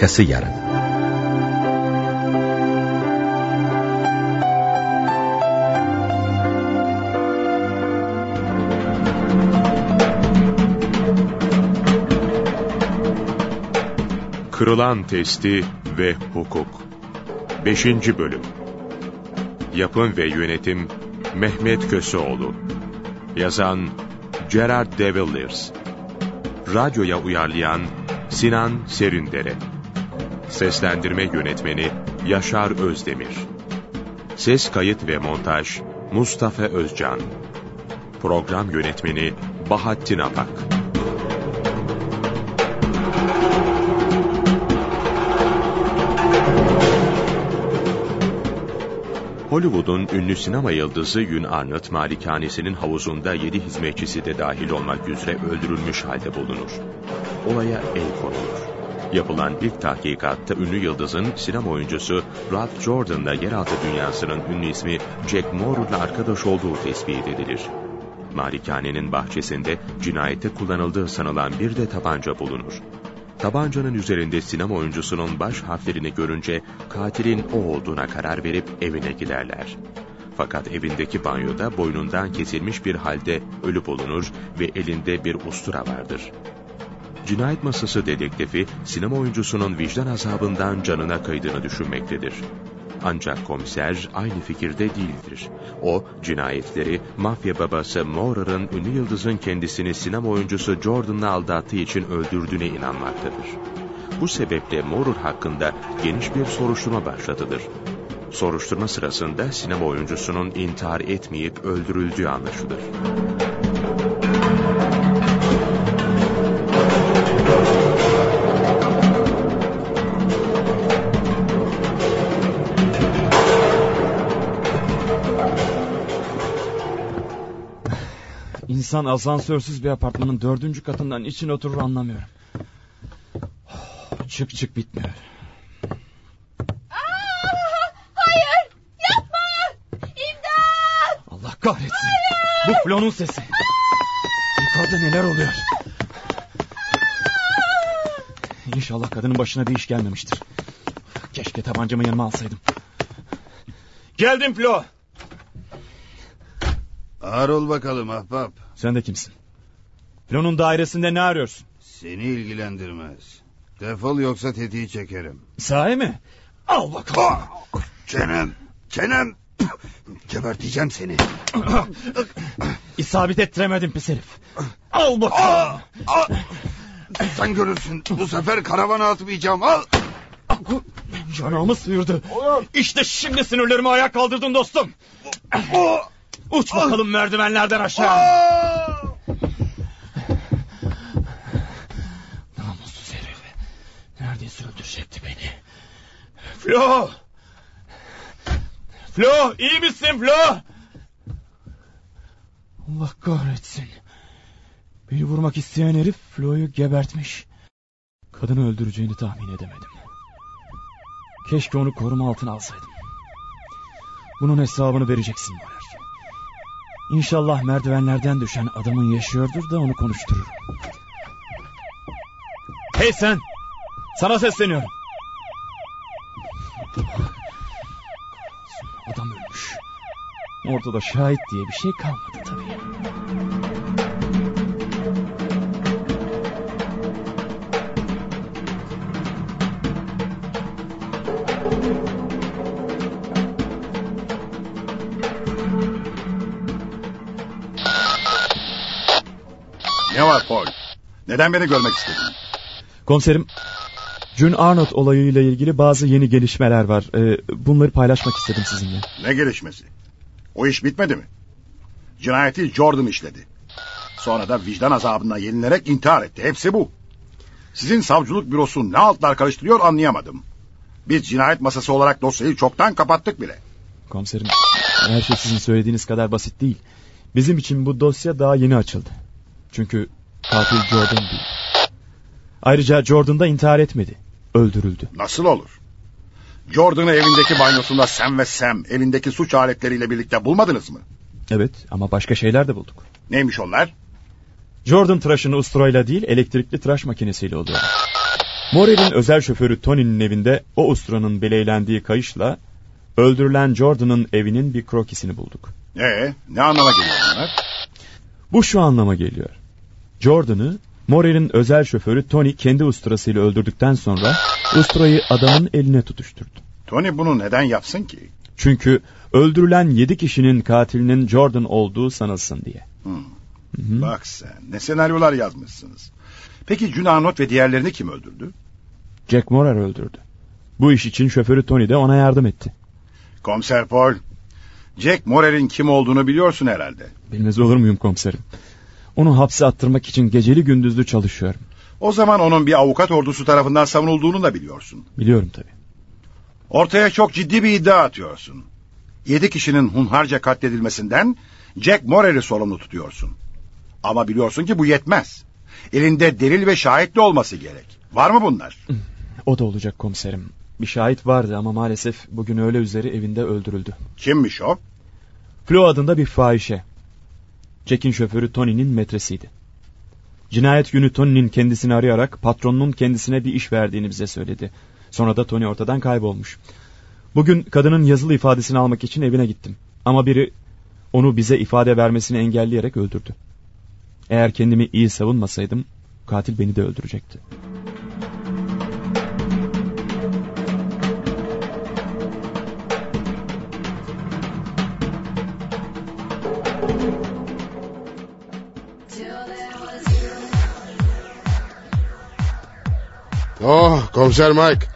Arkası yarın. Kırılan Testi ve Hukuk 5. Bölüm Yapım ve Yönetim Mehmet Köseoğlu Yazan Gerard de Villiers Radyoya uyarlayan Sinan Serindere Seslendirme Yönetmeni Yaşar Özdemir Ses Kayıt ve Montaj Mustafa Özcan Program Yönetmeni Bahattin Apak Hollywood'un ünlü sinema yıldızı Yun Arnott malikanesinin havuzunda yedi hizmetçisi de dahil olmak üzere öldürülmüş halde bulunur. Olaya el konulur. Yapılan ilk tahkikatta ünlü yıldızın sinema oyuncusu Ralph Jordan'la yeraltı dünyasının ünlü ismi Jack Moore'la arkadaş olduğu tespit edilir. Malikanenin bahçesinde cinayette kullanıldığı sanılan bir de tabanca bulunur. Tabancanın üzerinde sinema oyuncusunun baş harflerini görünce katilin o olduğuna karar verip evine giderler. Fakat evindeki banyoda boynundan kesilmiş bir halde ölü bulunur ve elinde bir ustura vardır. Cinayet masası dedektifi sinema oyuncusunun vicdan azabından canına kaydığını düşünmektedir. Ancak komiser aynı fikirde değildir. O, cinayetleri mafya babası Maurer'ın ünlü yıldızın kendisini sinema oyuncusu Jordan'la aldattığı için öldürdüğüne inanmaktadır. Bu sebeple Maurer hakkında geniş bir soruşturma başlatılır. Soruşturma sırasında sinema oyuncusunun intihar etmeyip öldürüldüğü anlaşılır. İnsan asansörsüz bir apartmanın dördüncü katından için oturur anlamıyorum. Çık çık bitmiyor. Aa, hayır yapma İmdat. Allah kahretsin. Bu Flo'nun sesi. Yukarıda neler oluyor? İnşallah kadının başına bir iş gelmemiştir. Keşke tabancamı yanıma alsaydım. Geldim Flo. Ağır ol bakalım ahbap. Sen de kimsin? Flo'nun dairesinde ne arıyorsun? Seni ilgilendirmez. Defol yoksa tetiği çekerim. Sahi mi? Al bakalım. Çenem, çenem. Geberteceğim seni. İsabet ettiremedim pis herif. Al bakalım. Sen görürsün. Bu sefer karavana atmayacağım. Al. Canımı sıyırdı. İşte şimdi sinirlerimi ayağa kaldırdın dostum. Uç bakalım merdivenlerden aşağı. Namussuz herif. Neredeyse öldürecekti beni. Flo! Flo iyi misin Flo? Allah kahretsin. Beni vurmak isteyen herif Flo'yu gebertmiş. Kadını öldüreceğini tahmin edemedim. Keşke onu koruma altına alsaydım. Bunun hesabını vereceksin Moller. İnşallah merdivenlerden düşen adamın yaşıyordur da onu konuştururum. Hey sen! Sana sesleniyorum. Adam ölmüş. Ortada şahit diye bir şey kalmadı tabii. Var Paul? Neden beni görmek istedin? Komiserim, June Arnott olayıyla ilgili bazı yeni gelişmeler var. Ee, bunları paylaşmak istedim sizinle. Ne gelişmesi? O iş bitmedi mi? Cinayeti Jordan işledi. Sonra da vicdan azabına yenilerek intihar etti. Hepsi bu. Sizin savcılık bürosu ne altlar karıştırıyor anlayamadım. Biz cinayet masası olarak dosyayı çoktan kapattık bile. Komiserim, her şey sizin söylediğiniz kadar basit değil. Bizim için bu dosya daha yeni açıldı. Çünkü katil Jordan değil. Ayrıca Jordan da intihar etmedi. Öldürüldü. Nasıl olur? Jordan'ı evindeki banyosunda Sam ve Sam elindeki suç aletleriyle birlikte bulmadınız mı? Evet ama başka şeyler de bulduk. Neymiş onlar? Jordan tıraşını usturayla değil elektrikli tıraş makinesiyle oluyor. Morel'in özel şoförü Tony'nin evinde o usturanın beleylendiği kayışla öldürülen Jordan'ın evinin bir krokisini bulduk. Ee, ne anlama geliyor bunlar? Bu şu anlama geliyor. Jordan'ı Morel'in özel şoförü Tony kendi usturasıyla öldürdükten sonra usturayı adamın eline tutuşturdu. Tony bunu neden yapsın ki? Çünkü öldürülen yedi kişinin katilinin Jordan olduğu sanılsın diye. Hmm. Hı hı. Bak sen ne senaryolar yazmışsınız. Peki Cunanot ve diğerlerini kim öldürdü? Jack Morer öldürdü. Bu iş için şoförü Tony de ona yardım etti. Komiser Paul, Jack Morer'in kim olduğunu biliyorsun herhalde. Bilmez olur muyum komiserim? Onu hapse attırmak için geceli gündüzlü çalışıyorum. O zaman onun bir avukat ordusu tarafından savunulduğunu da biliyorsun. Biliyorum tabii. Ortaya çok ciddi bir iddia atıyorsun. Yedi kişinin hunharca katledilmesinden Jack Morer'i sorumlu tutuyorsun. Ama biliyorsun ki bu yetmez. Elinde delil ve şahitli olması gerek. Var mı bunlar? O da olacak komiserim. Bir şahit vardı ama maalesef bugün öğle üzeri evinde öldürüldü. Kimmiş o? Flo adında bir fahişe. Jack'in şoförü Tony'nin metresiydi. Cinayet günü Tony'nin kendisini arayarak patronunun kendisine bir iş verdiğini bize söyledi. Sonra da Tony ortadan kaybolmuş. Bugün kadının yazılı ifadesini almak için evine gittim. Ama biri onu bize ifade vermesini engelleyerek öldürdü. Eğer kendimi iyi savunmasaydım katil beni de öldürecekti. Oh komiser Mike.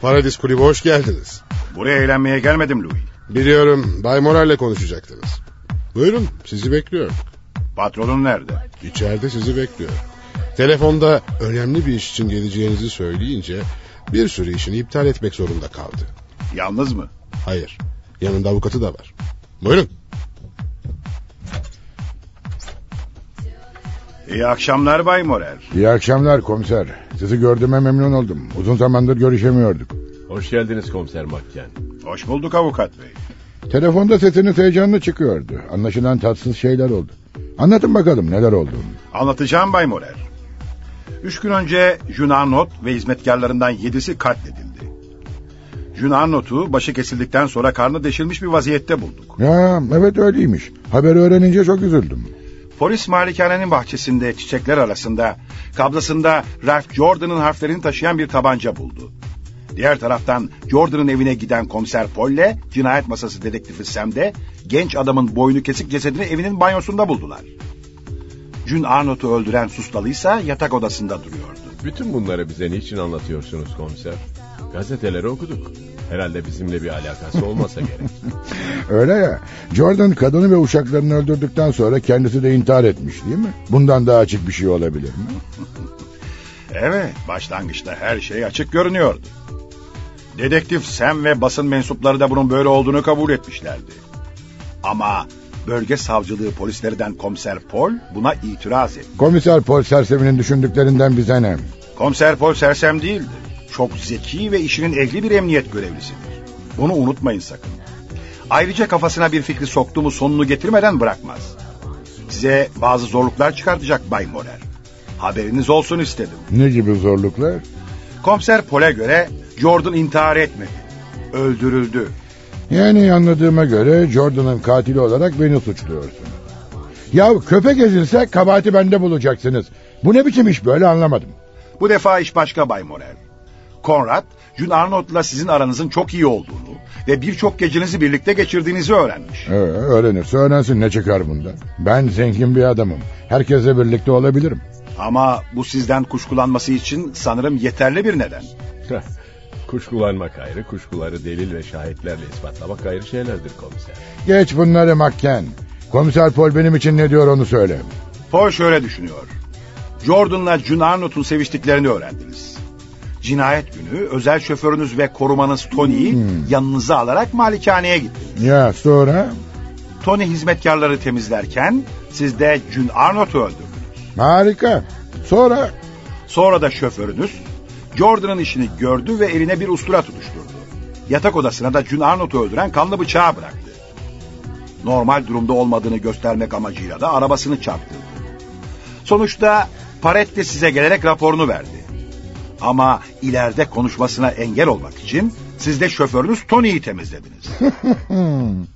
Paradis Kulübü hoş geldiniz. Buraya eğlenmeye gelmedim Louis. Biliyorum Bay Moral'le konuşacaktınız. Buyurun sizi bekliyorum. Patronun nerede? İçeride sizi bekliyor. Telefonda önemli bir iş için geleceğinizi söyleyince bir sürü işini iptal etmek zorunda kaldı. Yalnız mı? Hayır yanında avukatı da var. Buyurun. İyi akşamlar Bay Morer. İyi akşamlar komiser. Sizi gördüğüme memnun oldum. Uzun zamandır görüşemiyorduk. Hoş geldiniz komiser Makken. Hoş bulduk avukat bey. Telefonda sesiniz heyecanlı çıkıyordu. Anlaşılan tatsız şeyler oldu. Anlatın bakalım neler oldu. Anlatacağım Bay Morer. Üç gün önce Junanot ve hizmetkarlarından yedisi katledildi. Junanot'u başı kesildikten sonra karnı deşilmiş bir vaziyette bulduk. Ya evet öyleymiş. Haberi öğrenince çok üzüldüm. Polis malikanenin bahçesinde çiçekler arasında kablasında Ralph Jordan'ın harflerini taşıyan bir tabanca buldu. Diğer taraftan Jordan'ın evine giden komiser Paul'le cinayet masası dedektifi Sam de genç adamın boynu kesik cesedini evinin banyosunda buldular. Jun Arnold'u öldüren sustalıysa yatak odasında duruyordu. Bütün bunları bize niçin anlatıyorsunuz komiser? Gazeteleri okuduk. Herhalde bizimle bir alakası olmasa gerek. Öyle ya. Jordan kadını ve uşaklarını öldürdükten sonra kendisi de intihar etmiş değil mi? Bundan daha açık bir şey olabilir mi? Evet, başlangıçta her şey açık görünüyordu. Dedektif Sam ve basın mensupları da bunun böyle olduğunu kabul etmişlerdi. Ama bölge savcılığı polislerinden komiser Paul buna itiraz etti. Komiser Paul Sersem'in düşündüklerinden bize ne? Komiser Paul sersem değildir. Çok zeki ve işinin ehli bir emniyet görevlisidir. Bunu unutmayın sakın. Ayrıca kafasına bir fikri soktu mu sonunu getirmeden bırakmaz. Size bazı zorluklar çıkartacak Bay Morer. Haberiniz olsun istedim. Ne gibi zorluklar? Komiser Paul'e göre Jordan intihar etmedi. Öldürüldü. Yani anladığıma göre Jordan'ın katili olarak beni suçluyorsun. Ya köpek ezilse kabahati bende bulacaksınız. Bu ne biçim iş böyle anlamadım. Bu defa iş başka Bay Morel. Konrad, Jun Arnold'la sizin aranızın çok iyi olduğunu ve birçok gecenizi birlikte geçirdiğinizi öğrenmiş. Ee, öğrenirse öğrensin ne çıkar bunda. Ben zengin bir adamım. Herkesle birlikte olabilirim. Ama bu sizden kuşkulanması için sanırım yeterli bir neden. Kuşkulanmak ayrı, kuşkuları delil ve şahitlerle ispatlamak ayrı şeylerdir komiser. Geç bunları Makken. Komiser Paul benim için ne diyor onu söyle. Paul şöyle düşünüyor. Jordan'la Jun Arnold'un seviştiklerini öğrendiniz. Cinayet günü özel şoförünüz ve korumanız Tony'yi Hmm. yanınıza alarak malikaneye gittiniz. Ya sonra? Tony hizmetkarları temizlerken siz de Jun Arnold'u öldürdünüz. Harika. Sonra? Sonra da şoförünüz Jordan'ın işini gördü ve eline bir ustura tutuşturdu. Yatak odasına da Jun Arnold'u öldüren kanlı bıçağı bıraktı. Normal durumda olmadığını göstermek amacıyla da arabasını çarptırdı. Sonuçta Paret de size gelerek raporunu verdi. Ama ileride konuşmasına engel olmak için siz de şoförünüz Tony'yi temizlediniz.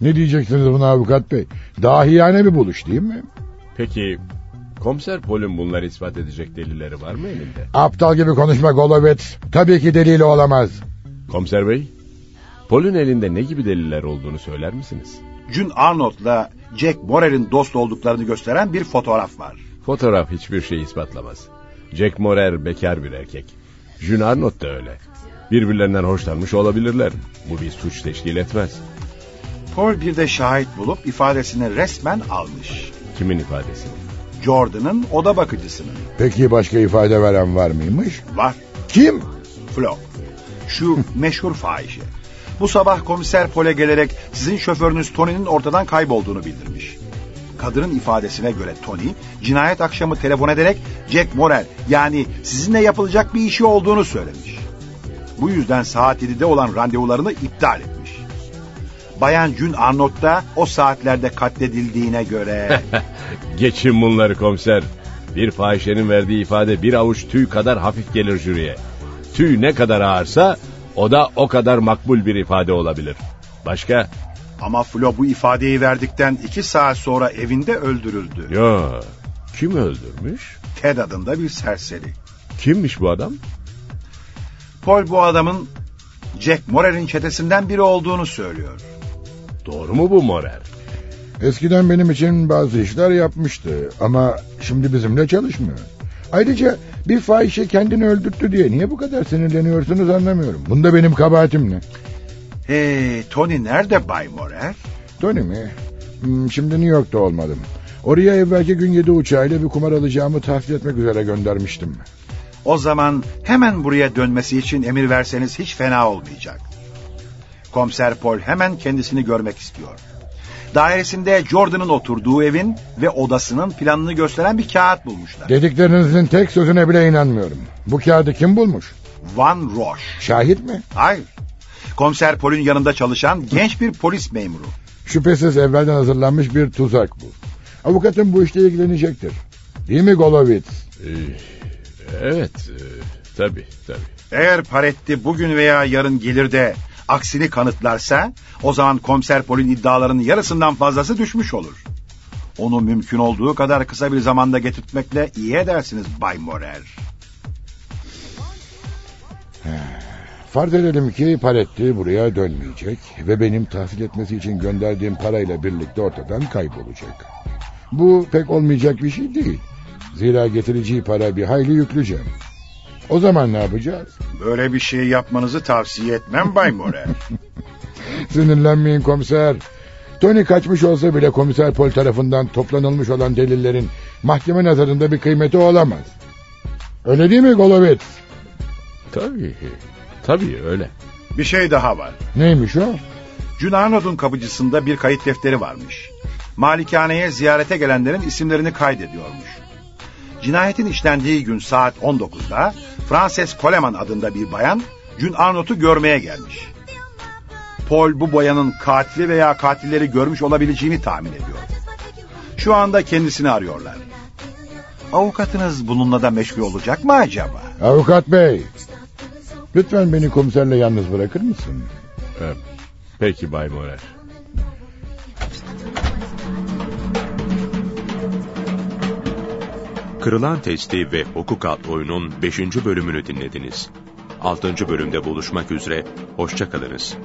ne diyeceksiniz buna avukat bey? Dahiyane bir buluş değil mi? Peki komiser Pol'ün bunları ispat edecek delilleri var mı elinde? Aptal gibi konuşma Golovitz. Tabii ki deliyle olamaz. Komiser bey, Pol'ün elinde ne gibi deliller olduğunu söyler misiniz? June Arnold'la Jack Morer'in dost olduklarını gösteren bir fotoğraf var. Fotoğraf hiçbir şey ispatlamaz. Jack Morer bekar bir erkek. June da öyle. Birbirlerinden hoşlanmış olabilirler. Bu bir suç teşkil etmez. Paul bir de şahit bulup ifadesini resmen almış. Kimin ifadesini? Jordan'ın oda bakıcısının. Peki başka ifade veren var mıymış? Var. Kim? Flo. Şu meşhur fahişe. Bu sabah komiser Pole gelerek sizin şoförünüz Tony'nin ortadan kaybolduğunu bildirmiş. Kadının ifadesine göre Tony, cinayet akşamı telefon ederek Jack Morel yani sizinle yapılacak bir işi olduğunu söylemiş. Bu yüzden saat 7'de olan randevularını iptal etmiş. Bayan June Arnott da o saatlerde katledildiğine göre... Geçin bunları komiser. Bir fahişenin verdiği ifade bir avuç tüy kadar hafif gelir jüriye. Tüy ne kadar ağırsa o da o kadar makbul bir ifade olabilir. Başka? Ama Flo bu ifadeyi verdikten iki saat sonra evinde öldürüldü. Yo, kim öldürmüş? Ted adında bir serseri. Kimmiş bu adam? Paul bu adamın Jack Morer'in çetesinden biri olduğunu söylüyor. Doğru mu bu Morer? Eskiden benim için bazı işler yapmıştı ama şimdi bizimle çalışmıyor. Ayrıca bir fahişe kendini öldürttü diye niye bu kadar sinirleniyorsunuz anlamıyorum. Bunda benim kabahatim ne? Hey, Tony nerede Bay Morer? Tony mi? Hmm, şimdi New York'ta olmadım. Oraya evvelki gün 7 uçağıyla bir kumar alacağımı tahsil etmek üzere göndermiştim. O zaman hemen buraya dönmesi için emir verseniz hiç fena olmayacak. Komiser Paul hemen kendisini görmek istiyor. Dairesinde Jordan'ın oturduğu evin ve odasının planını gösteren bir kağıt bulmuşlar. Dediklerinizin tek sözüne bile inanmıyorum. Bu kağıdı kim bulmuş? Van Roche. Şahit mi? Hayır. Komiser Paul'ün yanında çalışan genç bir polis memuru. Şüphesiz evvelden hazırlanmış bir tuzak bu. Avukatın bu işle ilgilenecektir. Değil mi Golovitz? Ee, evet, e, tabii tabii. Eğer Paretti bugün veya yarın gelir de aksini kanıtlarsa o zaman komiser Paul'ün iddialarının yarısından fazlası düşmüş olur. Onu mümkün olduğu kadar kısa bir zamanda getirtmekle iyi edersiniz Bay Morer. Farz edelim ki Paretti buraya dönmeyecek ve benim tahsil etmesi için gönderdiğim parayla birlikte ortadan kaybolacak. Bu pek olmayacak bir şey değil. Zira getireceği para bir hayli yüklüce. O zaman ne yapacağız? Böyle bir şey yapmanızı tavsiye etmem Bay Morer. Sinirlenmeyin komiser. Tony kaçmış olsa bile komiser Pol tarafından toplanılmış olan delillerin mahkeme nazarında bir kıymeti olamaz. Öyle değil mi Golovitz? Tabii, tabii öyle. bir şey daha var. Neymiş o? Cunarnod'un kapıcısında bir kayıt defteri varmış. Malikaneye ziyarete gelenlerin isimlerini kaydediyormuş. Cinayetin işlendiği gün saat 19'da Frances Coleman adında bir bayan June Arnold'u görmeye gelmiş. Paul bu bayanın katili veya katilleri görmüş olabileceğini tahmin ediyor. Şu anda kendisini arıyorlar. Avukatınız bununla da meşgul olacak mı acaba? Avukat bey. Lütfen beni komiserle yalnız bırakır mısın? Ee, peki Bay Morer. Kırılan Testi ve Hukuk adlı oyunun 5. bölümünü dinlediniz. 6. bölümde buluşmak üzere, hoşçakalınız.